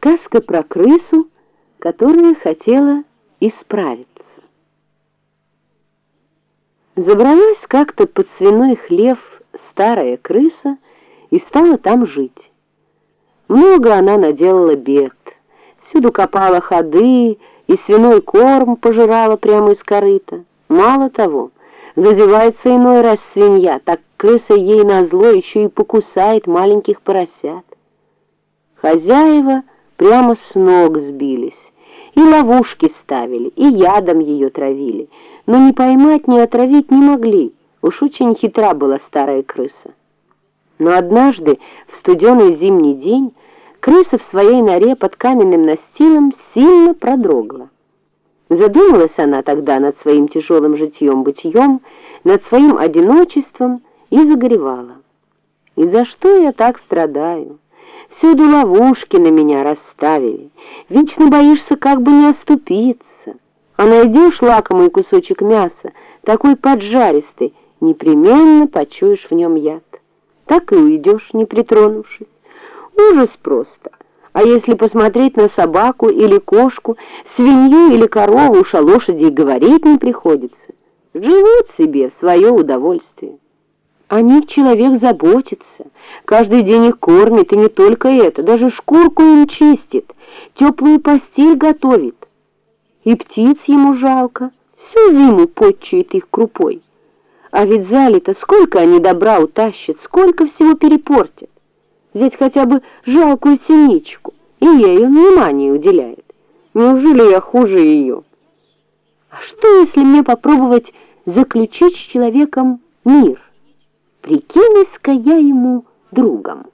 Сказка про крысу, которая хотела исправиться. Забралась как-то под свиной хлев старая крыса и стала там жить. Много она наделала бед. Всюду копала ходы, и свиной корм пожирала прямо из корыта. Мало того, зазевается иной раз свинья, так крыса ей назло еще и покусает маленьких поросят. Хозяева прямо с ног сбились. И ловушки ставили, и ядом ее травили. Но ни поймать, ни отравить не могли. Уж очень хитра была старая крыса. Но однажды, в студеный зимний день, крыса в своей норе под каменным настилом сильно продрогла. Задумалась она тогда над своим тяжелым житьем-бытием, над своим одиночеством и загоревала. «И за что я так страдаю?» Всюду ловушки на меня расставили. Вечно боишься как бы не оступиться. А найдешь лакомый кусочек мяса, такой поджаристый, непременно почуешь в нем яд. Так и уйдешь, не притронувшись. Ужас просто. А если посмотреть на собаку или кошку, свинью или корову, уж о лошади и говорить не приходится. Живут себе в свое удовольствие. О них человек заботится, каждый день их кормит, и не только это, даже шкурку им чистит, теплую постель готовит. И птиц ему жалко, всю зиму почует их крупой. А ведь залито сколько они добра утащат, сколько всего перепортят. Взять хотя бы жалкую синичку, и он внимание уделяет. Неужели я хуже ее? А что, если мне попробовать заключить с человеком мир? прикинусь-ка я ему другом.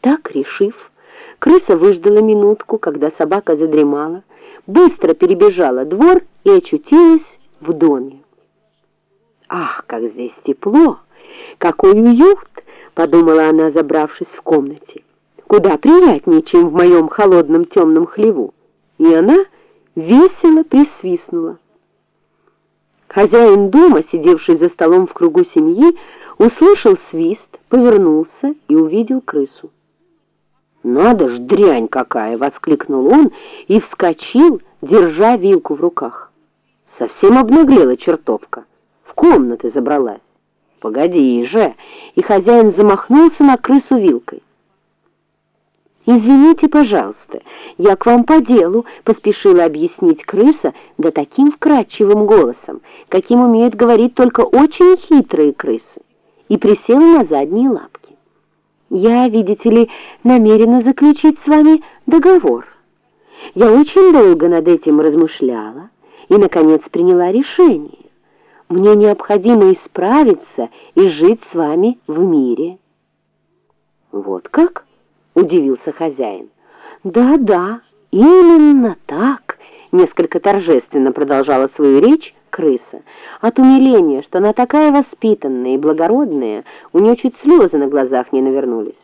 Так решив, крыса выждала минутку, когда собака задремала, быстро перебежала двор и очутилась в доме. «Ах, как здесь тепло! Какой уют!» — подумала она, забравшись в комнате. «Куда приятнее, чем в моем холодном темном хлеву!» И она весело присвистнула. Хозяин дома, сидевший за столом в кругу семьи, услышал свист, повернулся и увидел крысу. «Надо ж, дрянь какая!» — воскликнул он и вскочил, держа вилку в руках. Совсем обнаглела чертовка, в комнаты забралась. «Погоди же!» И хозяин замахнулся на крысу вилкой. «Извините, пожалуйста, я к вам по делу», — поспешила объяснить крыса, да таким вкрадчивым голосом, каким умеют говорить только очень хитрые крысы, и присела на задние лапки. «Я, видите ли, намерена заключить с вами договор. Я очень долго над этим размышляла и, наконец, приняла решение. Мне необходимо исправиться и жить с вами в мире». «Вот как?» удивился хозяин. Да-да, именно так, несколько торжественно продолжала свою речь крыса. От умиления, что она такая воспитанная и благородная, у нее чуть слезы на глазах не навернулись.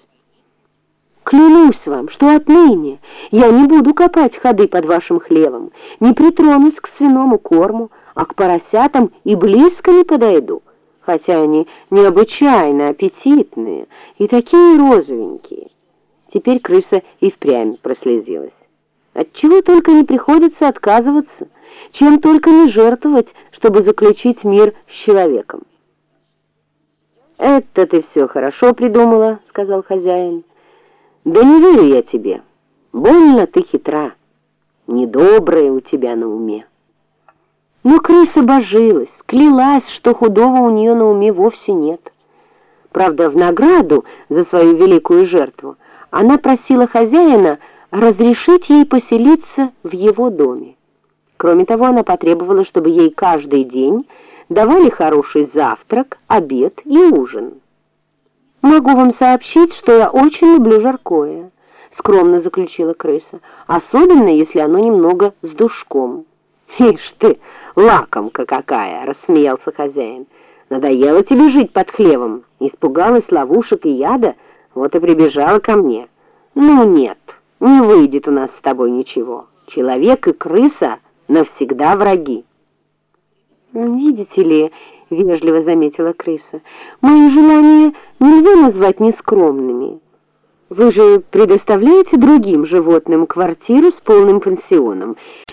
Клянусь вам, что отныне я не буду копать ходы под вашим хлевом, не притронусь к свиному корму, а к поросятам и близко не подойду, хотя они необычайно аппетитные и такие розовенькие. Теперь крыса и впрямь прослезилась. Отчего только не приходится отказываться, чем только не жертвовать, чтобы заключить мир с человеком. «Это ты все хорошо придумала», — сказал хозяин. «Да не верю я тебе. Больно ты хитра. Недобрая у тебя на уме». Но крыса божилась, клялась, что худого у нее на уме вовсе нет. Правда, в награду за свою великую жертву она просила хозяина разрешить ей поселиться в его доме. Кроме того, она потребовала, чтобы ей каждый день давали хороший завтрак, обед и ужин. «Могу вам сообщить, что я очень люблю жаркое», — скромно заключила крыса, «особенно, если оно немного с душком». «Ишь ты, лакомка какая!» — рассмеялся хозяин. «Надоело тебе жить под хлевом, испугалась ловушек и яда, вот и прибежала ко мне. Ну нет, не выйдет у нас с тобой ничего. Человек и крыса навсегда враги. Видите ли, вежливо заметила крыса, мои желания нельзя назвать нескромными. Вы же предоставляете другим животным квартиру с полным пансионом.